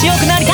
強くなり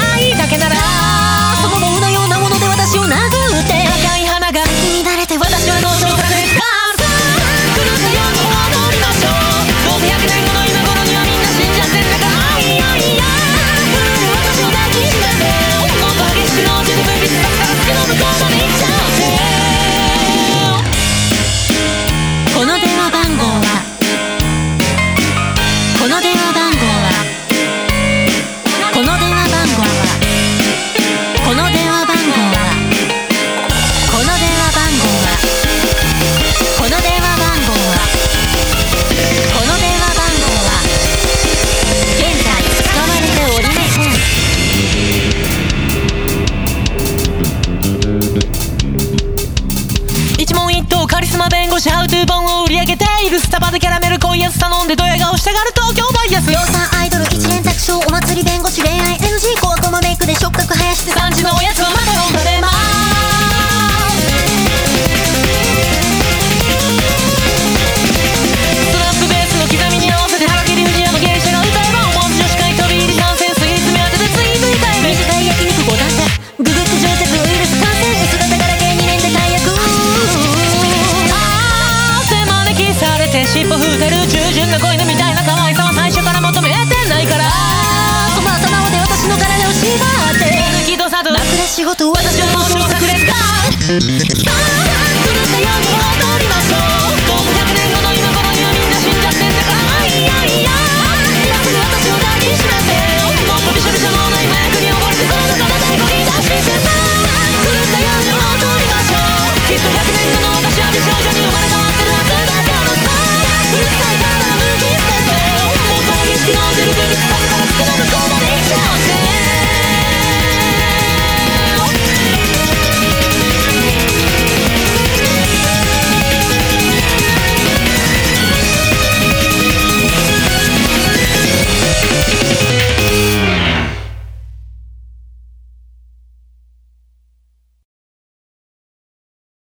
星ハウトゥー本を売り上げているスタバでキャラメル濃いやつ頼んでドヤ顔したがるる従順な子犬みたいな可愛さは最初から求めてないから。その頭まで私の体を縛って。抜きとさと枕仕事私私はもうはもう炸裂だ